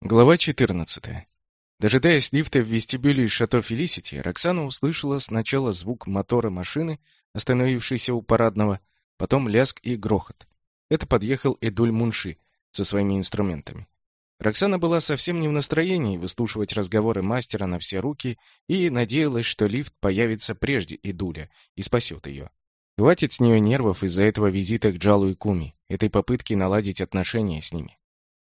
Глава 14. Дожидаясь лифта в вестибюле Шато Фелисити, Роксана услышала сначала звук мотора машины, остановившейся у парадного, потом лязг и грохот. Это подъехал Эдуль Мунши со своими инструментами. Роксана была совсем не в настроении выслушивать разговоры мастера на все руки и надеялась, что лифт появится прежде Эдуля и спасет ее. Хватит с нее нервов из-за этого визита к Джалу и Куми, этой попытки наладить отношения с ними.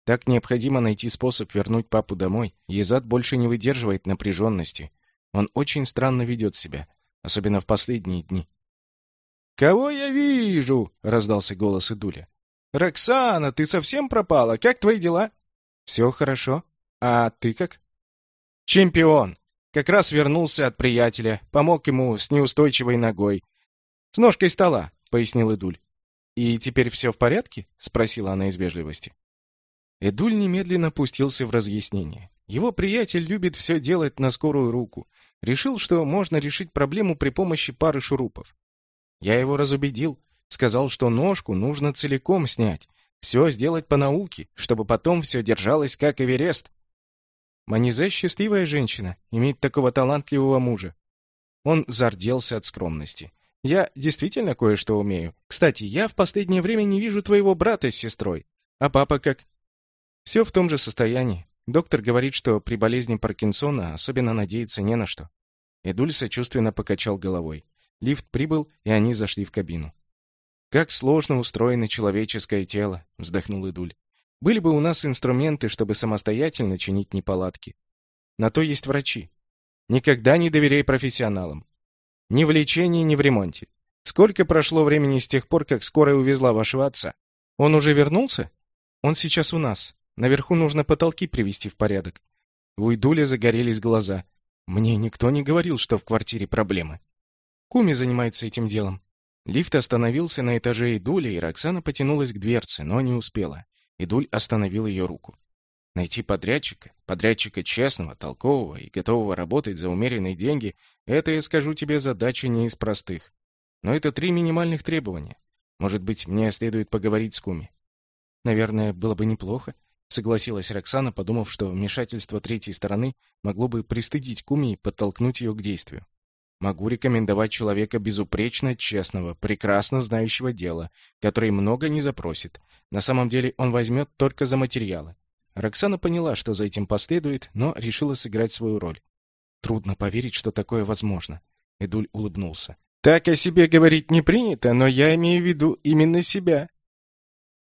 Так необходимо найти способ вернуть папу домой. Езад больше не выдерживает напряженности. Он очень странно ведет себя, особенно в последние дни. «Кого я вижу?» — раздался голос Идуля. «Роксана, ты совсем пропала? Как твои дела?» «Все хорошо. А ты как?» «Чемпион. Как раз вернулся от приятеля. Помог ему с неустойчивой ногой. С ножкой стола», — пояснил Идуль. «И теперь все в порядке?» — спросила она из вежливости. Эдуль немедленно пустился в разъяснение. Его приятель любит все делать на скорую руку. Решил, что можно решить проблему при помощи пары шурупов. Я его разубедил, сказал, что ножку нужно целиком снять, все сделать по науке, чтобы потом все держалось как Эверест. Манизе счастливая женщина, имеет такого талантливого мужа. Он зарделся от скромности. Я действительно кое-что умею. Кстати, я в последнее время не вижу твоего брата с сестрой. А папа как? Все в том же состоянии. Доктор говорит, что при болезни Паркинсона особенно надеяться не на что. Эдуль сочувственно покачал головой. Лифт прибыл, и они зашли в кабину. «Как сложно устроено человеческое тело», — вздохнул Эдуль. «Были бы у нас инструменты, чтобы самостоятельно чинить неполадки. На то есть врачи. Никогда не доверяй профессионалам. Ни в лечении, ни в ремонте. Сколько прошло времени с тех пор, как скорая увезла вашего отца? Он уже вернулся? Он сейчас у нас. Наверху нужно потолки привести в порядок. У Идуля загорелись глаза. Мне никто не говорил, что в квартире проблемы. Куми занимается этим делом. Лифт остановился на этаже Идуля, и Роксана потянулась к дверце, но не успела. Идуль остановил ее руку. Найти подрядчика, подрядчика честного, толкового и готового работать за умеренные деньги, это, я скажу тебе, задача не из простых. Но это три минимальных требования. Может быть, мне следует поговорить с Куми. Наверное, было бы неплохо согласилась Роксана, подумав, что вмешательство третьей стороны могло бы пристыдить Куми и подтолкнуть ее к действию. Могу рекомендовать человека безупречно честного, прекрасно знающего дело, который много не запросит. На самом деле он возьмет только за материалы. Роксана поняла, что за этим последует, но решила сыграть свою роль. Трудно поверить, что такое возможно. Эдуль улыбнулся. Так о себе говорить не принято, но я имею в виду именно себя.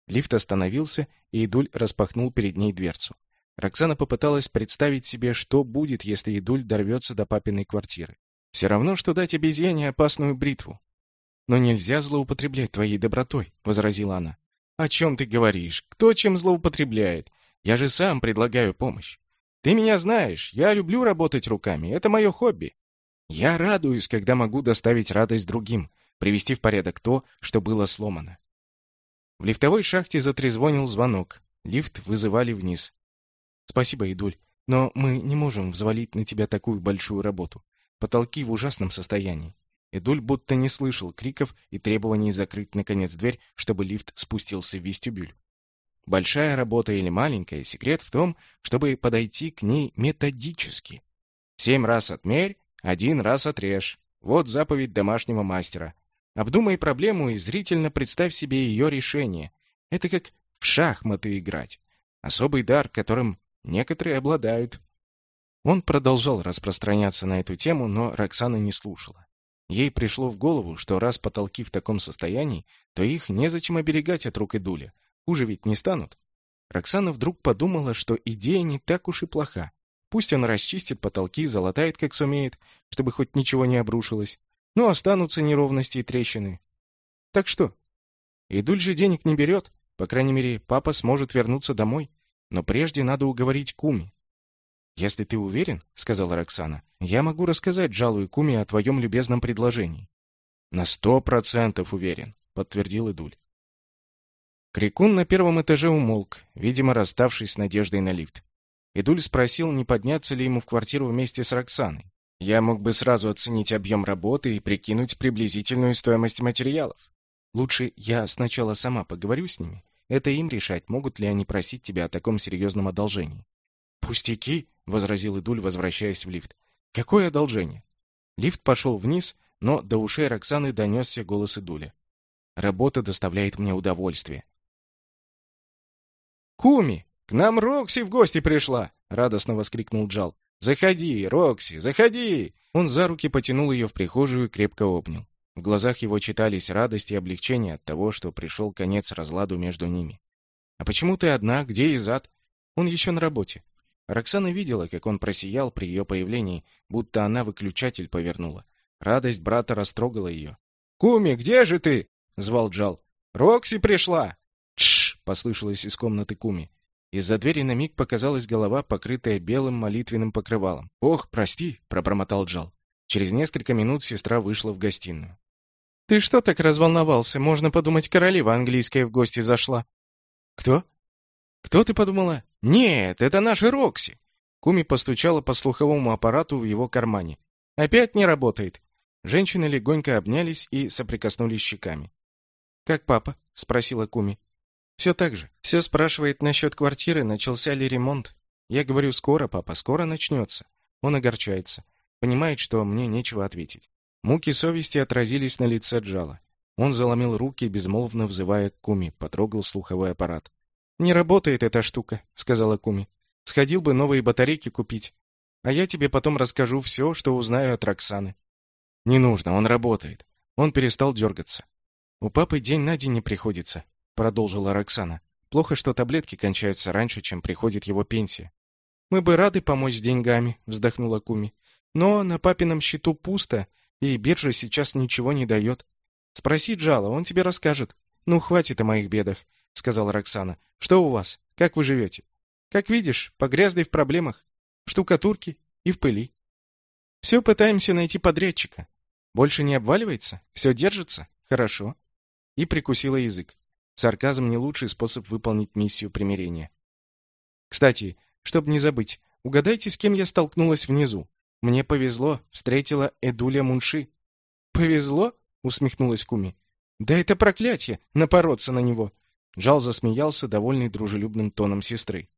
Лифт остановился, и Идуль распахнул перед ней дверцу. Роксана попыталась представить себе, что будет, если Идуль дорвется до папиной квартиры. Все равно, что дать обезьяне опасную бритву. «Но нельзя злоупотреблять твоей добротой», — возразила она. «О чем ты говоришь? Кто чем злоупотребляет? Я же сам предлагаю помощь. Ты меня знаешь, я люблю работать руками, это мое хобби. Я радуюсь, когда могу доставить радость другим, привести в порядок то, что было сломано. В лифтовой шахте затрезвонил звонок. Лифт вызывали вниз. «Спасибо, Идуль, но мы не можем взвалить на тебя такую большую работу. Потолки в ужасном состоянии». Эдуль будто не слышал криков и требований закрыть, наконец, дверь, чтобы лифт спустился в вестибюль. Большая работа или маленькая, секрет в том, чтобы подойти к ней методически. Семь раз отмерь, один раз отрежь. Вот заповедь домашнего мастера. Обдумай проблему и зрительно представь себе ее решение. Это как в шахматы играть. Особый дар, которым некоторые обладают. Он продолжал распространяться на эту тему, но Роксана не слушала. Ей пришло в голову, что раз потолки в таком состоянии, то их незачем оберегать от рук Эдуля. Хуже ведь не станут. Роксана вдруг подумала, что идея не так уж и плоха. Пусть он расчистит потолки, залатает как сумеет, чтобы хоть ничего не обрушилось. Ну, останутся неровности и трещины. Так что? Идуль же денег не берет. По крайней мере, папа сможет вернуться домой. Но прежде надо уговорить Куми. «Если ты уверен, — сказала Роксана, — я могу рассказать Джалу и Куми о твоем любезном предложении». «На сто процентов уверен», — подтвердил Идуль. Крикун на первом этаже умолк, видимо, расставшись с надеждой на лифт. Идуль спросил, не подняться ли ему в квартиру вместе с Роксаной. Я мог бы сразу оценить объем работы и прикинуть приблизительную стоимость материалов. Лучше я сначала сама поговорю с ними. Это им решать, могут ли они просить тебя о таком серьезном одолжении. «Пустяки», — возразил Идуль, возвращаясь в лифт. «Какое одолжение?» Лифт пошел вниз, но до ушей Роксаны донесся голос Идуля. «Работа доставляет мне удовольствие». «Куми, к нам Рокси в гости пришла!» — радостно воскликнул Джал. «Заходи, Рокси, заходи!» Он за руки потянул ее в прихожую и крепко обнял. В глазах его читались радость и облегчение от того, что пришел конец разладу между ними. «А почему ты одна? Где Изад?» «Он еще на работе». Роксана видела, как он просиял при ее появлении, будто она выключатель повернула. Радость брата растрогала ее. «Куми, где же ты?» — звал Джал. «Рокси пришла!» «Тш!» — послышалось из комнаты Куми. Из-за двери на миг показалась голова, покрытая белым молитвенным покрывалом. «Ох, прости!» — пробормотал Джал. Через несколько минут сестра вышла в гостиную. «Ты что так разволновался? Можно подумать, королева английская в гости зашла». «Кто?» «Кто ты подумала?» «Нет, это наша Рокси!» Куми постучала по слуховому аппарату в его кармане. «Опять не работает!» Женщины легонько обнялись и соприкоснулись щеками. «Как папа?» — спросила Куми. «Все так же. Все спрашивает насчет квартиры, начался ли ремонт. Я говорю, скоро, папа, скоро начнется». Он огорчается. Понимает, что мне нечего ответить. Муки совести отразились на лице Джала. Он заломил руки, безмолвно взывая к Куми, потрогал слуховой аппарат. «Не работает эта штука», — сказала Куми. «Сходил бы новые батарейки купить. А я тебе потом расскажу все, что узнаю от Роксаны». «Не нужно, он работает». Он перестал дергаться. «У папы день на день не приходится», — продолжила Роксана. «Плохо, что таблетки кончаются раньше, чем приходит его пенсия». «Мы бы рады помочь с деньгами», — вздохнула Куми. «Но на папином счету пусто, и биржа сейчас ничего не дает. Спроси Джала, он тебе расскажет». «Ну, хватит о моих бедах», — сказала Роксана. «Что у вас? Как вы живете?» «Как видишь, погрязли в проблемах, в штукатурке и в пыли. Все пытаемся найти подрядчика. Больше не обваливается? Все держится? Хорошо и прикусила язык. Сарказм не лучший способ выполнить миссию примирения. Кстати, чтобы не забыть, угадайте, с кем я столкнулась внизу. Мне повезло, встретила Эдуля Мунши. Повезло? усмехнулась Куми. Да это проклятие напороться на него. Джал засмеялся, довольный дружелюбным тоном сестры.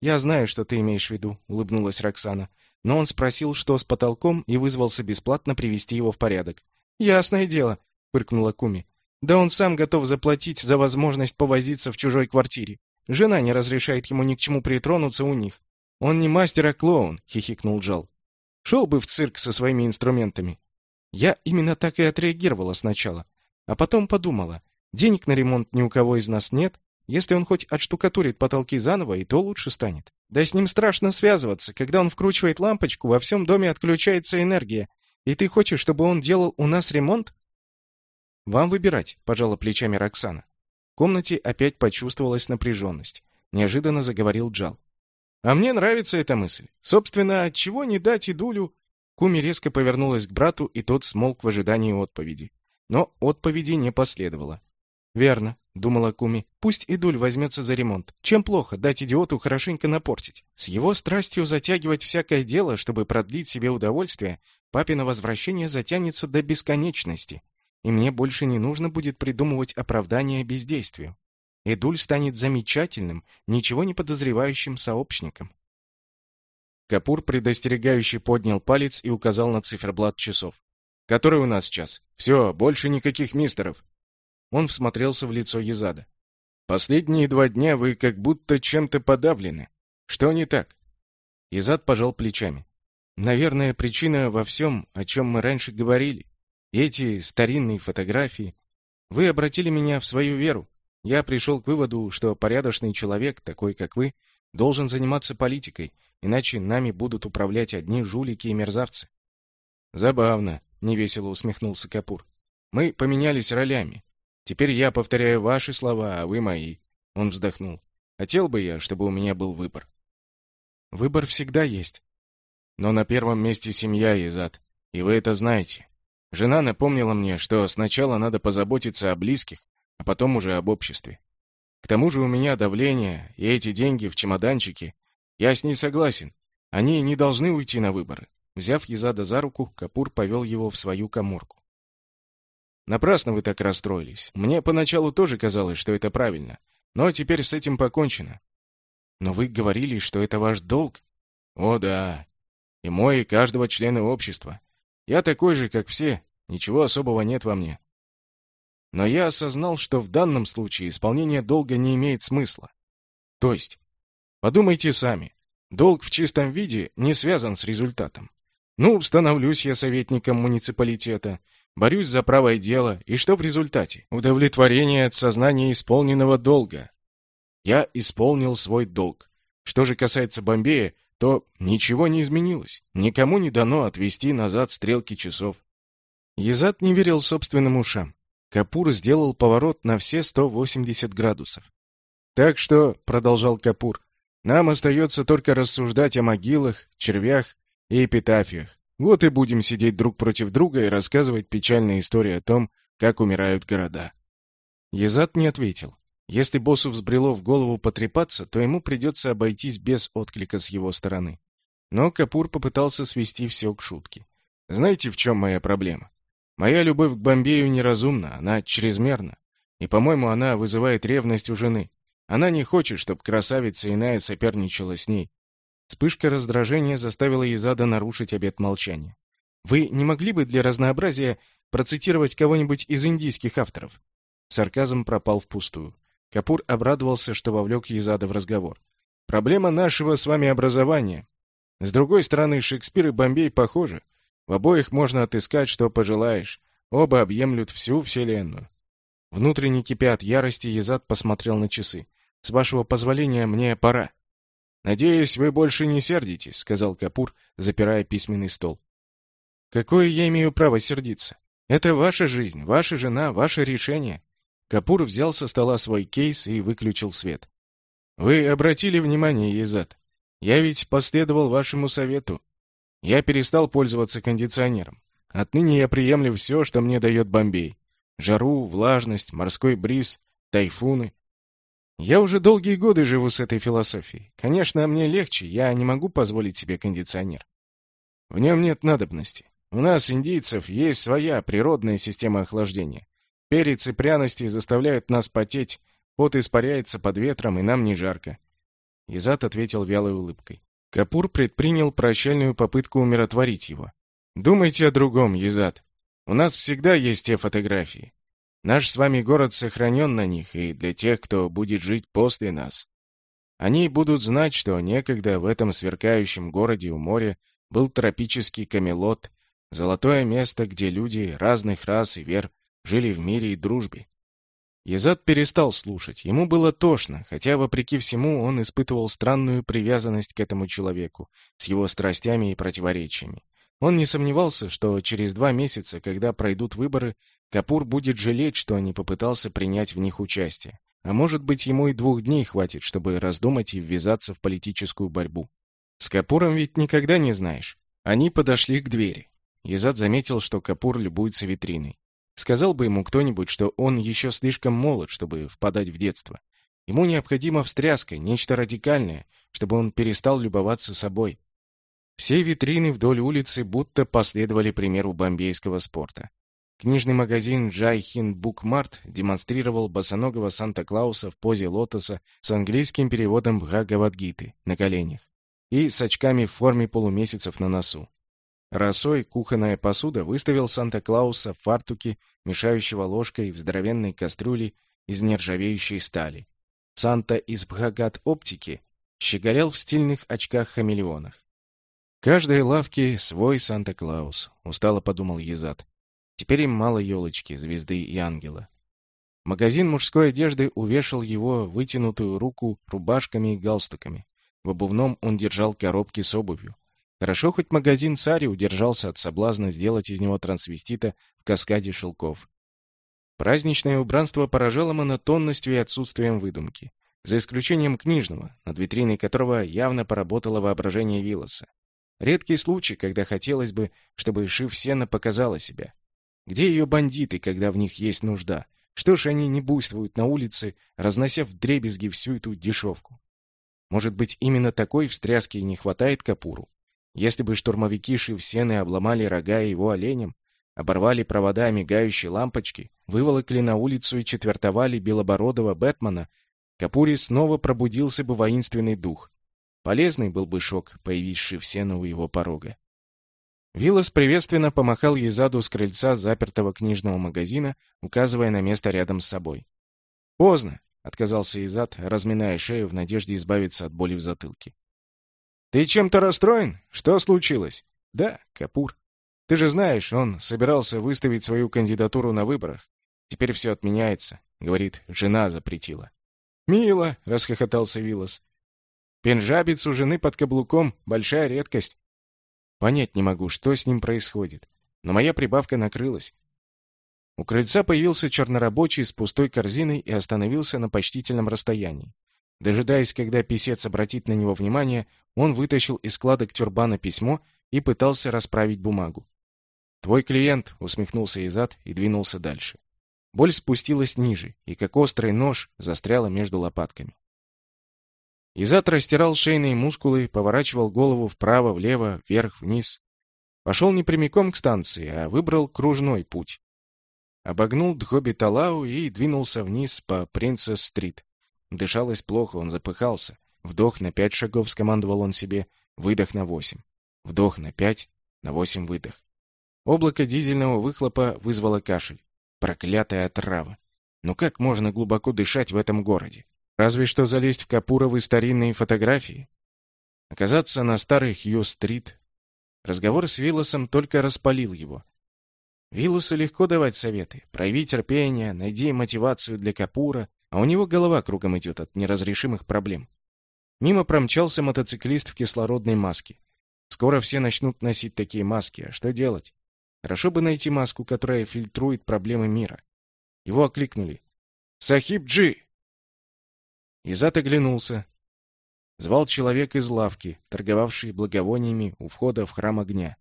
Я знаю, что ты имеешь в виду, улыбнулась Роксана. Но он спросил, что с потолком, и вызвался бесплатно привести его в порядок. Ясное дело, фыркнула Куми. Да он сам готов заплатить за возможность повозиться в чужой квартире. Жена не разрешает ему ни к чему притронуться у них. Он не мастер, а клоун, хихикнул Джал. Шел бы в цирк со своими инструментами. Я именно так и отреагировала сначала, а потом подумала: денег на ремонт ни у кого из нас нет, если он хоть отштукатурит потолки заново, и то лучше станет. Да с ним страшно связываться, когда он вкручивает лампочку, во всем доме отключается энергия. И ты хочешь, чтобы он делал у нас ремонт? «Вам выбирать», — пожала плечами Роксана. В комнате опять почувствовалась напряженность. Неожиданно заговорил Джал. «А мне нравится эта мысль. Собственно, чего не дать Идулю?» Куми резко повернулась к брату, и тот смолк в ожидании отповеди. Но отповеди не последовало. «Верно», — думала Куми. «Пусть Идуль возьмется за ремонт. Чем плохо дать идиоту хорошенько напортить? С его страстью затягивать всякое дело, чтобы продлить себе удовольствие, папино возвращение затянется до бесконечности и мне больше не нужно будет придумывать оправдания бездействию. Эдуль станет замечательным, ничего не подозревающим сообщником. Капур предостерегающе поднял палец и указал на циферблат часов. «Который у нас час? Все, больше никаких мистеров!» Он всмотрелся в лицо Езада. «Последние два дня вы как будто чем-то подавлены. Что не так?» Езад пожал плечами. «Наверное, причина во всем, о чем мы раньше говорили. Эти старинные фотографии. Вы обратили меня в свою веру. Я пришел к выводу, что порядочный человек, такой как вы, должен заниматься политикой, иначе нами будут управлять одни жулики и мерзавцы. Забавно, невесело усмехнулся Капур. Мы поменялись ролями. Теперь я повторяю ваши слова, а вы мои. Он вздохнул. Хотел бы я, чтобы у меня был выбор. Выбор всегда есть. Но на первом месте семья, Изад, и вы это знаете. Жена напомнила мне, что сначала надо позаботиться о близких, а потом уже об обществе. К тому же у меня давление, и эти деньги в чемоданчике. Я с ней согласен. Они не должны уйти на выборы. Взяв Езада за руку, Капур повел его в свою каморку. Напрасно вы так расстроились. Мне поначалу тоже казалось, что это правильно. Но теперь с этим покончено. Но вы говорили, что это ваш долг. О, да. И мой, и каждого члена общества. Я такой же, как все. Ничего особого нет во мне. Но я осознал, что в данном случае исполнение долга не имеет смысла. То есть, подумайте сами. Долг в чистом виде не связан с результатом. Ну, становлюсь я советником муниципалитета, борюсь за правое дело, и что в результате? Удовлетворение от сознания исполненного долга. Я исполнил свой долг. Что же касается Бомбея, то ничего не изменилось. Никому не дано отвести назад стрелки часов. Езат не верил собственным ушам. Капур сделал поворот на все 180 градусов. «Так что», — продолжал Капур, — «нам остается только рассуждать о могилах, червях и эпитафиях. Вот и будем сидеть друг против друга и рассказывать печальные истории о том, как умирают города». Езат не ответил. Если боссу взбрело в голову потрепаться, то ему придется обойтись без отклика с его стороны. Но Капур попытался свести все к шутке. «Знаете, в чем моя проблема? Моя любовь к Бомбею неразумна, она чрезмерна. И, по-моему, она вызывает ревность у жены. Она не хочет, чтобы красавица иная соперничала с ней. Вспышка раздражения заставила Изада нарушить обет молчания. «Вы не могли бы для разнообразия процитировать кого-нибудь из индийских авторов?» Сарказм пропал впустую. Капур обрадовался, что вовлек Изада в разговор. «Проблема нашего с вами образования. С другой стороны, Шекспир и Бомбей похожи. В обоих можно отыскать, что пожелаешь. Оба объемлют всю вселенную. Внутренне кипя от ярости, Езад посмотрел на часы. «С вашего позволения, мне пора». «Надеюсь, вы больше не сердитесь», — сказал Капур, запирая письменный стол. «Какое я имею право сердиться? Это ваша жизнь, ваша жена, ваше решение». Капур взял со стола свой кейс и выключил свет. «Вы обратили внимание, Езад? Я ведь последовал вашему совету. Я перестал пользоваться кондиционером. Отныне я приемлю все, что мне дает Бомбей. Жару, влажность, морской бриз, тайфуны. Я уже долгие годы живу с этой философией. Конечно, мне легче, я не могу позволить себе кондиционер. В нем нет надобности. У нас, индийцев, есть своя природная система охлаждения. Перец и пряности заставляют нас потеть, пот испаряется под ветром, и нам не жарко. Изат ответил вялой улыбкой. Капур предпринял прощальную попытку умиротворить его. «Думайте о другом, Езад. У нас всегда есть те фотографии. Наш с вами город сохранен на них, и для тех, кто будет жить после нас. Они будут знать, что некогда в этом сверкающем городе у моря был тропический Камелот, золотое место, где люди разных рас и вер жили в мире и дружбе. Езад перестал слушать. Ему было тошно, хотя, вопреки всему, он испытывал странную привязанность к этому человеку, с его страстями и противоречиями. Он не сомневался, что через два месяца, когда пройдут выборы, Капур будет жалеть, что не попытался принять в них участие. А может быть, ему и двух дней хватит, чтобы раздумать и ввязаться в политическую борьбу. С Капуром ведь никогда не знаешь. Они подошли к двери. Езад заметил, что Капур любуется витриной. Сказал бы ему кто-нибудь, что он еще слишком молод, чтобы впадать в детство. Ему необходима встряска, нечто радикальное, чтобы он перестал любоваться собой. Все витрины вдоль улицы будто последовали примеру бомбейского спорта. Книжный магазин Джайхин Букмарт демонстрировал босоногого Санта-Клауса в позе лотоса с английским переводом Бхагавадгиты на коленях и с очками в форме полумесяцев на носу. Росой кухонная посуда выставил Санта-Клауса в фартуке, мешающего ложкой в здоровенной кастрюле из нержавеющей стали. Санта из Бхагат-оптики щеголял в стильных очках-хамелеонах. «Каждой лавке свой Санта-Клаус», — устало подумал Езад. «Теперь им мало елочки, звезды и ангела». Магазин мужской одежды увешал его вытянутую руку рубашками и галстуками. В обувном он держал коробки с обувью. Хорошо, хоть магазин Сари удержался от соблазна сделать из него трансвестита в каскаде шелков. Праздничное убранство поражало монотонностью и отсутствием выдумки. За исключением книжного, над витриной которого явно поработало воображение Виллоса. Редкий случай, когда хотелось бы, чтобы Шив Сена показала себя. Где ее бандиты, когда в них есть нужда? Что ж они не буйствуют на улице, разнося в дребезги всю эту дешевку? Может быть, именно такой встряски и не хватает Капуру? Если бы штурмовики Шивсены обломали рога его оленям, оборвали провода мигающей лампочки, выволокли на улицу и четвертовали белобородого Бэтмена, Капури снова пробудился бы воинственный дух. Полезный был бы шок, появившийся у его порога. Виллас приветственно помахал Езаду с крыльца запертого книжного магазина, указывая на место рядом с собой. «Поздно», — отказался Езад, разминая шею в надежде избавиться от боли в затылке. «Ты чем-то расстроен? Что случилось?» «Да, Капур. Ты же знаешь, он собирался выставить свою кандидатуру на выборах. Теперь все отменяется. Говорит, жена запретила». «Мило», — расхохотался Виллас. «Пенжабец у жены под каблуком — большая редкость. Понять не могу, что с ним происходит. Но моя прибавка накрылась. У крыльца появился чернорабочий с пустой корзиной и остановился на почтительном расстоянии. Дожидаясь, когда писец обратит на него внимание, он вытащил из складок тюрбана письмо и пытался расправить бумагу. «Твой клиент», — усмехнулся Изад и двинулся дальше. Боль спустилась ниже, и как острый нож застряла между лопатками. Изат растирал шейные мускулы, поворачивал голову вправо, влево, вверх, вниз. Пошел не прямиком к станции, а выбрал кружной путь. Обогнул Дхоби-Талау и двинулся вниз по Принцесс-стрит. Дышалось плохо, он запыхался. Вдох на пять шагов скомандовал он себе, выдох на восемь. Вдох на пять, на восемь выдох. Облако дизельного выхлопа вызвало кашель. Проклятая отрава. Но как можно глубоко дышать в этом городе? Разве что залезть в Капуровы старинные фотографии. Оказаться на старой Хью-стрит. Разговор с Виллосом только распалил его. Виллосу легко давать советы. Прояви терпение, найди мотивацию для Капура, а у него голова кругом идет от неразрешимых проблем. Мимо промчался мотоциклист в кислородной маске. Скоро все начнут носить такие маски, а что делать? Хорошо бы найти маску, которая фильтрует проблемы мира. Его окликнули. «Сахиб Джи!» Изат оглянулся. Звал человек из лавки, торговавший благовониями у входа в храм огня.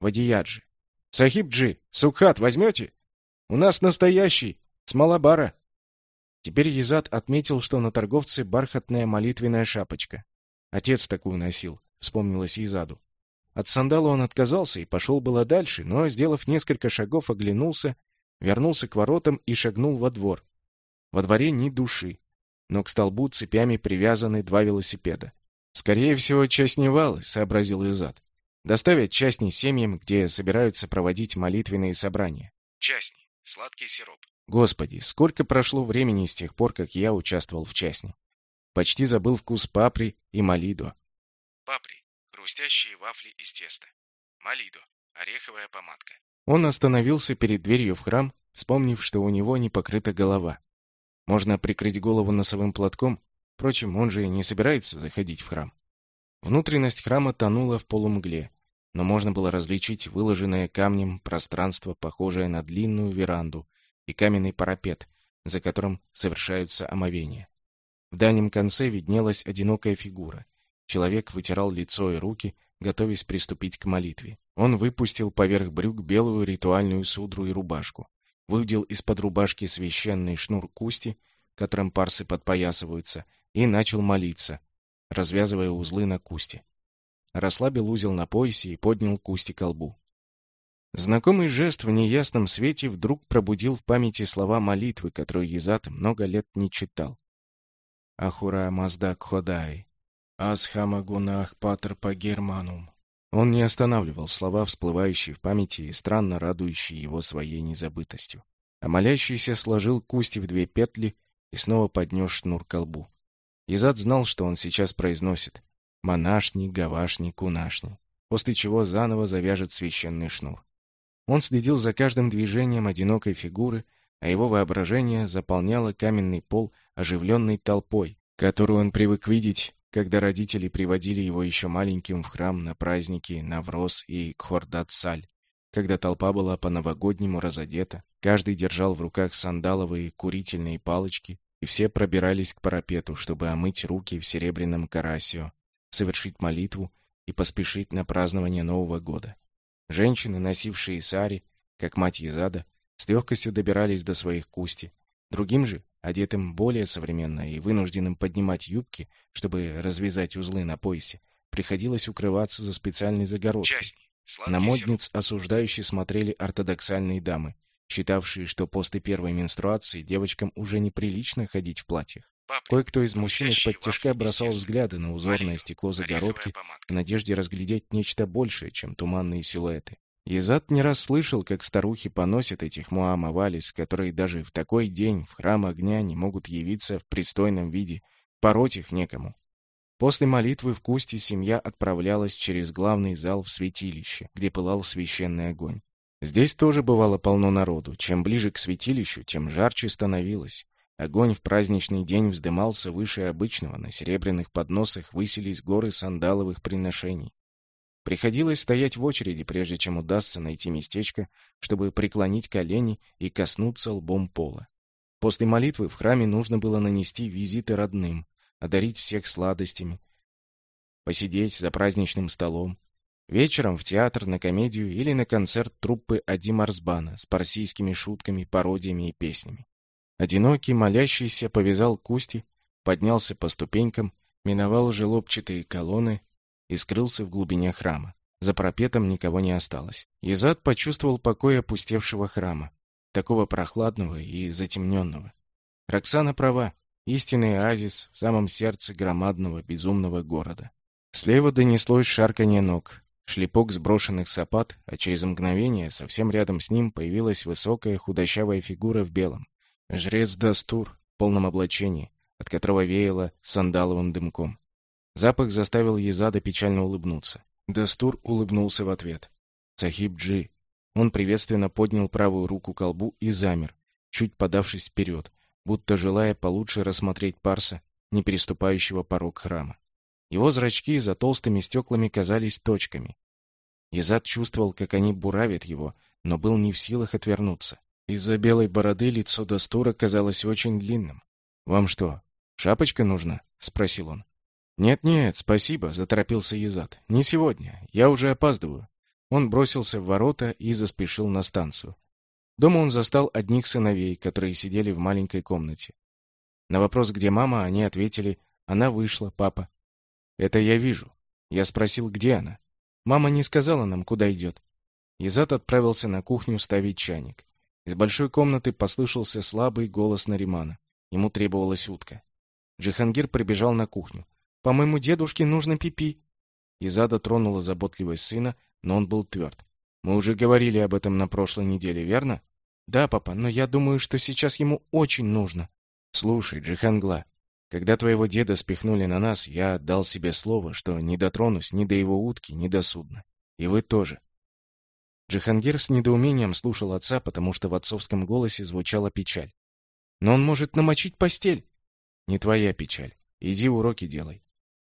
Вадияджи. «Сахиб-джи, сукхат возьмете? У нас настоящий, с Малабара». Теперь Езад отметил, что на торговце бархатная молитвенная шапочка. Отец такую носил, вспомнилось Езаду. От сандала он отказался и пошел было дальше, но, сделав несколько шагов, оглянулся, вернулся к воротам и шагнул во двор. Во дворе ни души но к столбу цепями привязаны два велосипеда. «Скорее всего, часть Невалы», — сообразил Изад. «Доставят частни семьям, где собираются проводить молитвенные собрания». «Частни. Сладкий сироп». Господи, сколько прошло времени с тех пор, как я участвовал в частни. Почти забыл вкус папри и малидо. Папри. Хрустящие вафли из теста. Малидо. Ореховая помадка. Он остановился перед дверью в храм, вспомнив, что у него не покрыта голова. Можно прикрыть голову носовым платком. Впрочем, он же не собирается заходить в храм. Внутренность храма тонула в полумгле, но можно было различить выложенное камнем пространство, похожее на длинную веранду, и каменный парапет, за которым совершаются омовения. В дальнем конце виднелась одинокая фигура. Человек вытирал лицо и руки, готовясь приступить к молитве. Он выпустил поверх брюк белую ритуальную судру и рубашку выудил из-под рубашки священный шнур кусти, которым парсы подпоясываются, и начал молиться, развязывая узлы на кусте. Расслабил узел на поясе и поднял кусти к лбу. Знакомый жест в неясном свете вдруг пробудил в памяти слова молитвы, которую Езат много лет не читал. «Ахура маздак ходай, асхамагунах патр по германум». Он не останавливал слова, всплывающие в памяти и странно радующие его своей незабытостью. А молящийся сложил кусти в две петли и снова поднес шнур к лбу. Изад знал, что он сейчас произносит «монашни, гавашни, кунашни», после чего заново завяжет священный шнур. Он следил за каждым движением одинокой фигуры, а его воображение заполняло каменный пол оживленной толпой, которую он привык видеть когда родители приводили его еще маленьким в храм на праздники Навроз и Кхордат-Саль, когда толпа была по-новогоднему разодета, каждый держал в руках сандаловые курительные палочки, и все пробирались к парапету, чтобы омыть руки в серебряном карасио, совершить молитву и поспешить на празднование Нового года. Женщины, носившие сари, как мать Езада, с легкостью добирались до своих кусти. Другим же одетым более современно и вынужденным поднимать юбки, чтобы развязать узлы на поясе, приходилось укрываться за специальной загородкой. На модниц осуждающие смотрели ортодоксальные дамы, считавшие, что после первой менструации девочкам уже неприлично ходить в платьях. Кое-кто из мужчин из-под тяжка бросал взгляды на узорное стекло загородки в надежде разглядеть нечто большее, чем туманные силуэты. Изат не раз слышал, как старухи поносят этих муамавалис, которые даже в такой день в храм огня не могут явиться в пристойном виде, пороть их некому. После молитвы в Кусте семья отправлялась через главный зал в святилище, где пылал священный огонь. Здесь тоже бывало полно народу. Чем ближе к святилищу, тем жарче становилось. Огонь в праздничный день вздымался выше обычного, на серебряных подносах высились горы сандаловых приношений. Приходилось стоять в очереди, прежде чем удастся найти местечко, чтобы преклонить колени и коснуться лбом пола. После молитвы в храме нужно было нанести визиты родным, одарить всех сладостями, посидеть за праздничным столом. Вечером в театр, на комедию или на концерт труппы Ади Марсбана с парсийскими шутками, пародиями и песнями. Одинокий, молящийся, повязал кусти, поднялся по ступенькам, миновал желобчатые колонны, и скрылся в глубине храма. За пропетом никого не осталось. Изад почувствовал покой опустевшего храма, такого прохладного и затемненного. Роксана права. Истинный оазис в самом сердце громадного безумного города. Слева донеслось шарканье ног, шлепок сброшенных сапат, а через мгновение совсем рядом с ним появилась высокая худощавая фигура в белом. Жрец Дастур в полном облачении, от которого веяло сандаловым дымком. Запах заставил Езада печально улыбнуться. Дастур улыбнулся в ответ. «Сахиб Джи». Он приветственно поднял правую руку к колбу и замер, чуть подавшись вперед, будто желая получше рассмотреть Парса, не переступающего порог храма. Его зрачки за толстыми стеклами казались точками. Езад чувствовал, как они буравят его, но был не в силах отвернуться. Из-за белой бороды лицо Дастура казалось очень длинным. «Вам что, шапочка нужна?» — спросил он. «Нет-нет, спасибо», — заторопился Езад. «Не сегодня. Я уже опаздываю». Он бросился в ворота и заспешил на станцию. Дома он застал одних сыновей, которые сидели в маленькой комнате. На вопрос, где мама, они ответили, «Она вышла, папа». «Это я вижу». Я спросил, где она. Мама не сказала нам, куда идет. Езад отправился на кухню ставить чайник. Из большой комнаты послышался слабый голос Наримана. Ему требовалась утка. Джихангир прибежал на кухню. По-моему, дедушке нужно пипи. -пи. Изада тронула заботливость сына, но он был тверд. Мы уже говорили об этом на прошлой неделе, верно? Да, папа, но я думаю, что сейчас ему очень нужно. Слушай, Джихангла, когда твоего деда спихнули на нас, я дал себе слово, что не дотронусь ни до его утки, ни до судна. И вы тоже. Джихангир с недоумением слушал отца, потому что в отцовском голосе звучала печаль. Но он может намочить постель. Не твоя печаль. Иди уроки делай.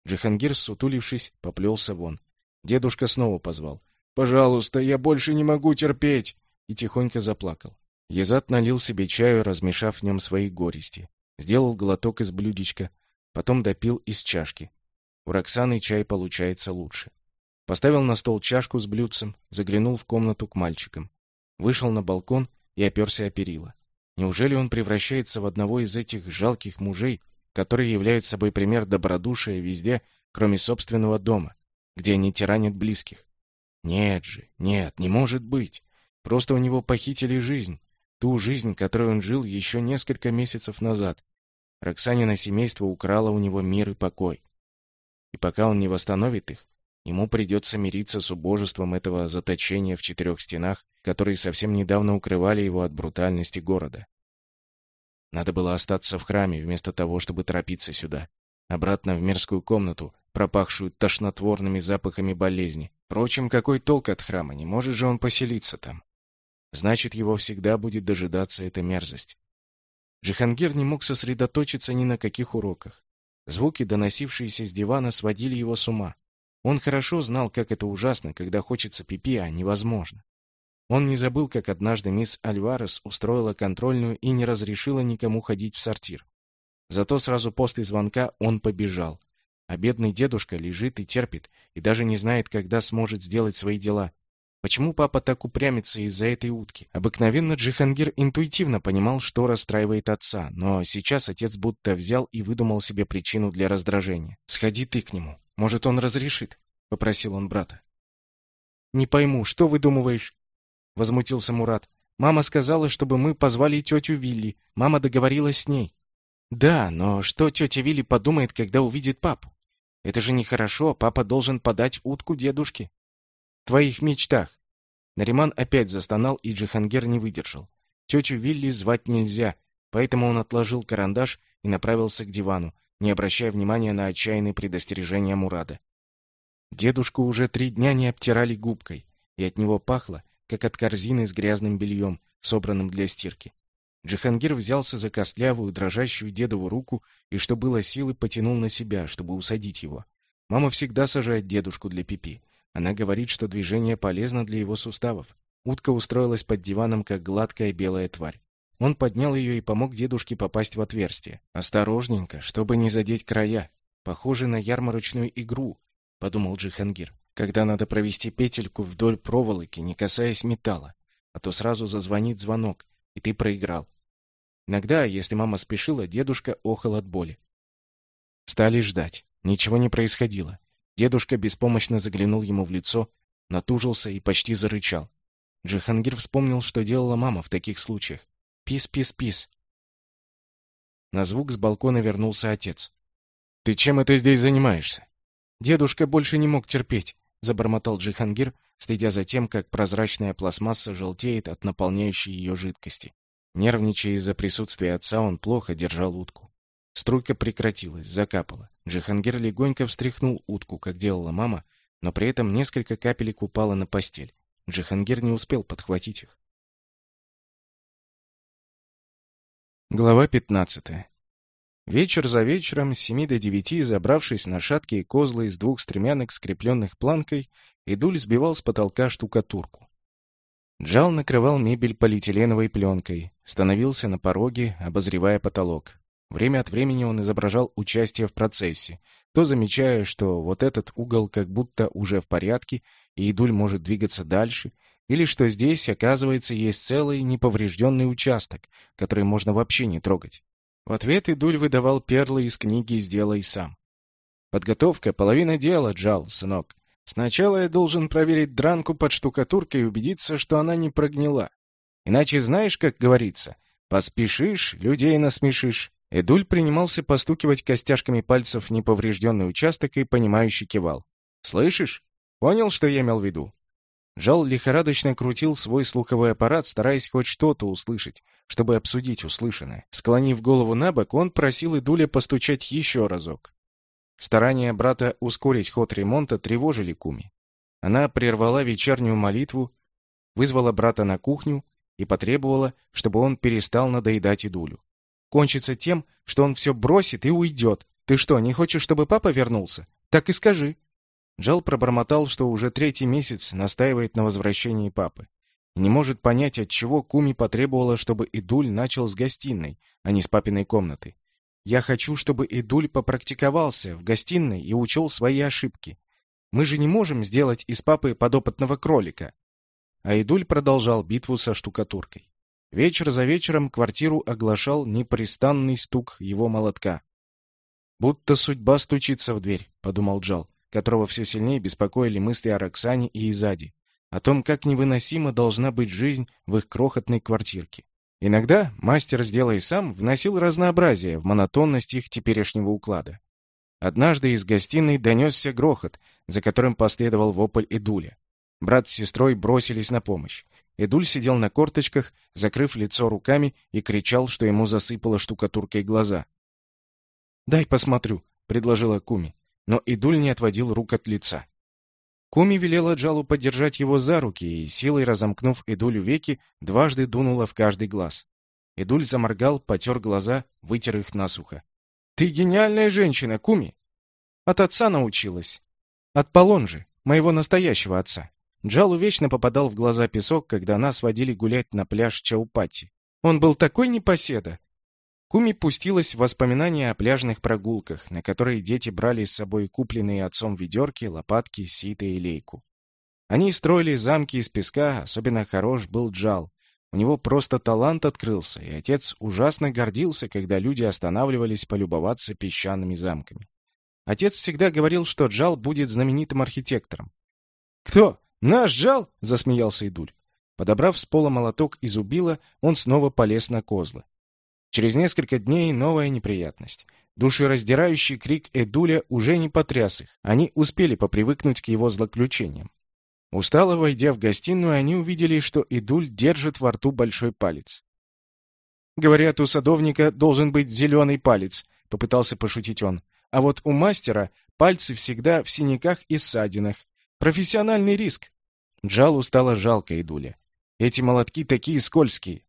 Джихангир, сутулившись, поплелся вон. Дедушка снова позвал. «Пожалуйста, я больше не могу терпеть!» И тихонько заплакал. Езат налил себе чаю, размешав в нем свои горести. Сделал глоток из блюдечка, потом допил из чашки. У Роксаны чай получается лучше. Поставил на стол чашку с блюдцем, заглянул в комнату к мальчикам. Вышел на балкон и оперся о перила. Неужели он превращается в одного из этих жалких мужей, которые являются собой пример добродушия везде, кроме собственного дома, где они тиранят близких. Нет же, нет, не может быть. Просто у него похитили жизнь, ту жизнь, которой он жил еще несколько месяцев назад. Роксанина семейство украло у него мир и покой. И пока он не восстановит их, ему придется мириться с убожеством этого заточения в четырех стенах, которые совсем недавно укрывали его от брутальности города. Надо было остаться в храме, вместо того, чтобы торопиться сюда. Обратно в мерзкую комнату, пропахшую тошнотворными запахами болезни. Впрочем, какой толк от храма? Не может же он поселиться там. Значит, его всегда будет дожидаться эта мерзость. Джихангир не мог сосредоточиться ни на каких уроках. Звуки, доносившиеся с дивана, сводили его с ума. Он хорошо знал, как это ужасно, когда хочется пипи, а невозможно. Он не забыл, как однажды мисс Альварес устроила контрольную и не разрешила никому ходить в сортир. Зато сразу после звонка он побежал. А бедный дедушка лежит и терпит, и даже не знает, когда сможет сделать свои дела. Почему папа так упрямится из-за этой утки? Обыкновенно Джихангир интуитивно понимал, что расстраивает отца, но сейчас отец будто взял и выдумал себе причину для раздражения. «Сходи ты к нему. Может, он разрешит?» — попросил он брата. «Не пойму, что выдумываешь?» возмутился Мурат. Мама сказала, чтобы мы позвали тетю Вилли. Мама договорилась с ней. Да, но что тетя Вилли подумает, когда увидит папу? Это же нехорошо, папа должен подать утку дедушке. В твоих мечтах. Нариман опять застонал, и Джихангер не выдержал. Тетю Вилли звать нельзя, поэтому он отложил карандаш и направился к дивану, не обращая внимания на отчаянные предостережения Мурада. Дедушку уже три дня не обтирали губкой, и от него пахло, как от корзины с грязным бельем, собранным для стирки. Джихангир взялся за костлявую, дрожащую дедову руку и, что было силы, потянул на себя, чтобы усадить его. Мама всегда сажает дедушку для пипи. Она говорит, что движение полезно для его суставов. Утка устроилась под диваном, как гладкая белая тварь. Он поднял ее и помог дедушке попасть в отверстие. Осторожненько, чтобы не задеть края. Похоже на ярмарочную игру, подумал Джихангир. Когда надо провести петельку вдоль проволоки, не касаясь металла, а то сразу зазвонит звонок, и ты проиграл. Иногда, если мама спешила, дедушка охал от боли. Стали ждать. Ничего не происходило. Дедушка беспомощно заглянул ему в лицо, натужился и почти зарычал. Джихангир вспомнил, что делала мама в таких случаях. Пис-пис-пис. На звук с балкона вернулся отец. «Ты чем это здесь занимаешься?» «Дедушка больше не мог терпеть», — забормотал Джихангир, следя за тем, как прозрачная пластмасса желтеет от наполняющей ее жидкости. Нервничая из-за присутствия отца, он плохо держал утку. Струйка прекратилась, закапала. Джихангир легонько встряхнул утку, как делала мама, но при этом несколько капелек упало на постель. Джихангир не успел подхватить их. Глава 15. Вечер за вечером, с семи до девяти, забравшись на шаткие козлы из двух стремянок, скрепленных планкой, Идуль сбивал с потолка штукатурку. Джал накрывал мебель полиэтиленовой пленкой, становился на пороге, обозревая потолок. Время от времени он изображал участие в процессе, то замечая, что вот этот угол как будто уже в порядке, и Идуль может двигаться дальше, или что здесь, оказывается, есть целый неповрежденный участок, который можно вообще не трогать. В ответ Идуль выдавал перлы из книги «Сделай сам». «Подготовка — половина дела, Джал, сынок. Сначала я должен проверить дранку под штукатуркой и убедиться, что она не прогнила. Иначе знаешь, как говорится, поспешишь, людей насмешишь». Эдуль принимался постукивать костяшками пальцев неповрежденный участок и, понимающе кивал. «Слышишь? Понял, что я имел в виду? Жал лихорадочно крутил свой слуховой аппарат, стараясь хоть что-то услышать, чтобы обсудить услышанное. Склонив голову на бок, он просил Идуля постучать еще разок. Старания брата ускорить ход ремонта тревожили Куми. Она прервала вечернюю молитву, вызвала брата на кухню и потребовала, чтобы он перестал надоедать Идулю. Кончится тем, что он все бросит и уйдет. Ты что, не хочешь, чтобы папа вернулся? Так и скажи. Джал пробормотал, что уже третий месяц настаивает на возвращении папы. И не может понять, от чего Куми потребовала, чтобы Идуль начал с гостиной, а не с папиной комнаты. «Я хочу, чтобы Идуль попрактиковался в гостиной и учел свои ошибки. Мы же не можем сделать из папы подопытного кролика». А Идуль продолжал битву со штукатуркой. Вечер за вечером квартиру оглашал непрестанный стук его молотка. «Будто судьба стучится в дверь», — подумал Джал которого все сильнее беспокоили мысли о Роксане и Изаде, о том, как невыносима должна быть жизнь в их крохотной квартирке. Иногда мастер «Сделай сам» вносил разнообразие в монотонность их теперешнего уклада. Однажды из гостиной донесся грохот, за которым последовал вопль Эдуля. Брат с сестрой бросились на помощь. Эдуль сидел на корточках, закрыв лицо руками, и кричал, что ему засыпало штукатуркой глаза. «Дай посмотрю», — предложила Куми но Идуль не отводил рук от лица. Куми велела Джалу подержать его за руки и, силой разомкнув Идулю веки, дважды дунула в каждый глаз. Идуль заморгал, потер глаза, вытер их насухо. «Ты гениальная женщина, Куми!» «От отца научилась. От Полонжи, моего настоящего отца». Джалу вечно попадал в глаза песок, когда нас водили гулять на пляж Чаупати. Он был такой непоседа, Куми пустилась в воспоминания о пляжных прогулках, на которые дети брали с собой купленные отцом ведерки, лопатки, сито и лейку. Они строили замки из песка, особенно хорош был Джал. У него просто талант открылся, и отец ужасно гордился, когда люди останавливались полюбоваться песчаными замками. Отец всегда говорил, что Джал будет знаменитым архитектором. «Кто? Наш Джал?» — засмеялся Идуль. Подобрав с пола молоток и зубило, он снова полез на козлы. Через несколько дней новая неприятность. Душераздирающий крик Эдуля уже не потряс их. Они успели попривыкнуть к его злоключениям. Устало войдя в гостиную, они увидели, что Идуль держит во рту большой палец. «Говорят, у садовника должен быть зеленый палец», — попытался пошутить он. «А вот у мастера пальцы всегда в синяках и ссадинах. Профессиональный риск». Джалу стало жалко Идуля. «Эти молотки такие скользкие».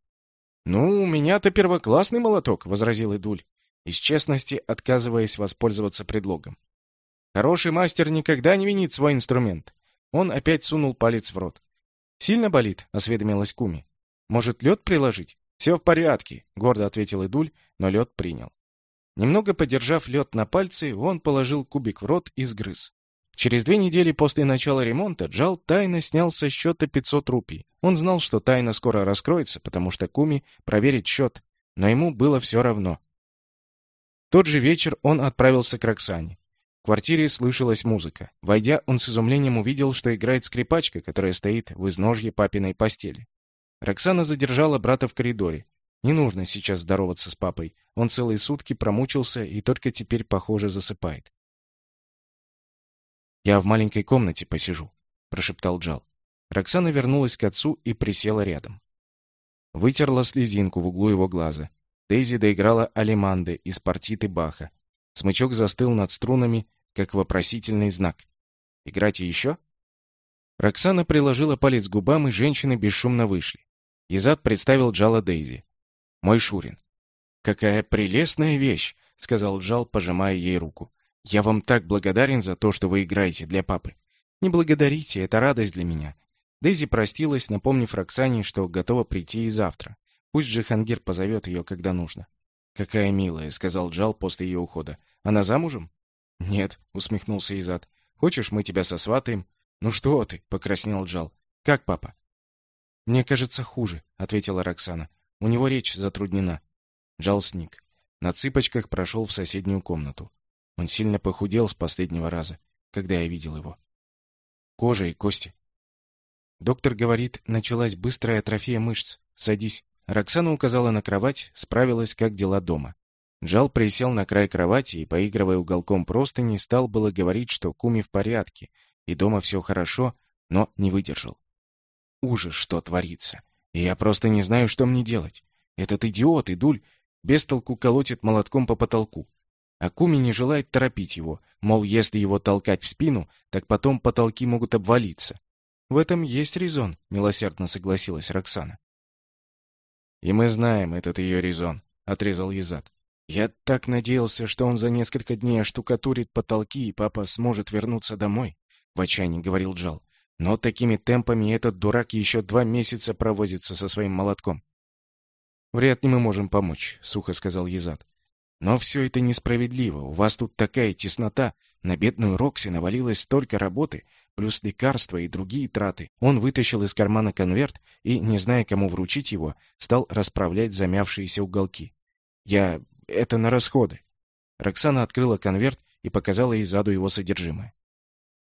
«Ну, у меня-то первоклассный молоток», — возразил Идуль, из честности отказываясь воспользоваться предлогом. «Хороший мастер никогда не винит свой инструмент. Он опять сунул палец в рот. «Сильно болит?» — осведомилась Куми. «Может, лед приложить?» «Все в порядке», — гордо ответил Идуль, но лед принял. Немного подержав лед на пальце, он положил кубик в рот и сгрыз. Через две недели после начала ремонта Джал тайно снял со счета 500 рупий. Он знал, что тайна скоро раскроется, потому что Куми проверит счет, но ему было все равно. Тот же вечер он отправился к Роксане. В квартире слышалась музыка. Войдя, он с изумлением увидел, что играет скрипачка, которая стоит в изножье папиной постели. Роксана задержала брата в коридоре. Не нужно сейчас здороваться с папой. Он целые сутки промучился и только теперь, похоже, засыпает. «Я в маленькой комнате посижу», — прошептал Джал. Роксана вернулась к отцу и присела рядом. Вытерла слезинку в углу его глаза. Дейзи доиграла алиманды из партиты Баха. Смычок застыл над струнами, как вопросительный знак. «Играть еще?» Роксана приложила палец к губам, и женщины бесшумно вышли. Изад представил Джала Дейзи. «Мой Шурин». «Какая прелестная вещь!» — сказал Джал, пожимая ей руку. «Я вам так благодарен за то, что вы играете для папы». «Не благодарите, это радость для меня». Дейзи простилась, напомнив Роксане, что готова прийти и завтра. Пусть же Хангир позовет ее, когда нужно. «Какая милая», — сказал Джал после ее ухода. Она замужем? Нет, усмехнулся Изад. Хочешь, мы тебя сосватаем? Ну что ты, покраснел Джал. Как папа? Мне кажется, хуже, ответила Роксана. У него речь затруднена. Джал сник. На цыпочках прошел в соседнюю комнату. Он сильно похудел с последнего раза, когда я видел его. Кожа и кости. Доктор говорит, началась быстрая атрофия мышц. Садись. Роксана указала на кровать, справилась, как дела дома. Джал присел на край кровати и, поигрывая уголком простыни, стал было говорить, что Куми в порядке, и дома все хорошо, но не выдержал. Ужас, что творится. И я просто не знаю, что мне делать. Этот идиот, Идуль, без толку колотит молотком по потолку. А Куми не желает торопить его, мол, если его толкать в спину, так потом потолки могут обвалиться. В этом есть резон, милосердно согласилась Роксана. И мы знаем этот ее резон, отрезал Езад. Я так надеялся, что он за несколько дней оштукатурит потолки, и папа сможет вернуться домой, в отчаянии говорил Джал. Но такими темпами этот дурак еще два месяца провозится со своим молотком. Вряд ли мы можем помочь, сухо сказал Езад. Но все это несправедливо. У вас тут такая теснота. На бедную Рокси навалилось столько работы, плюс лекарства и другие траты. Он вытащил из кармана конверт и, не зная, кому вручить его, стал расправлять замявшиеся уголки. Я это на расходы. Роксана открыла конверт и показала ей заду его содержимое.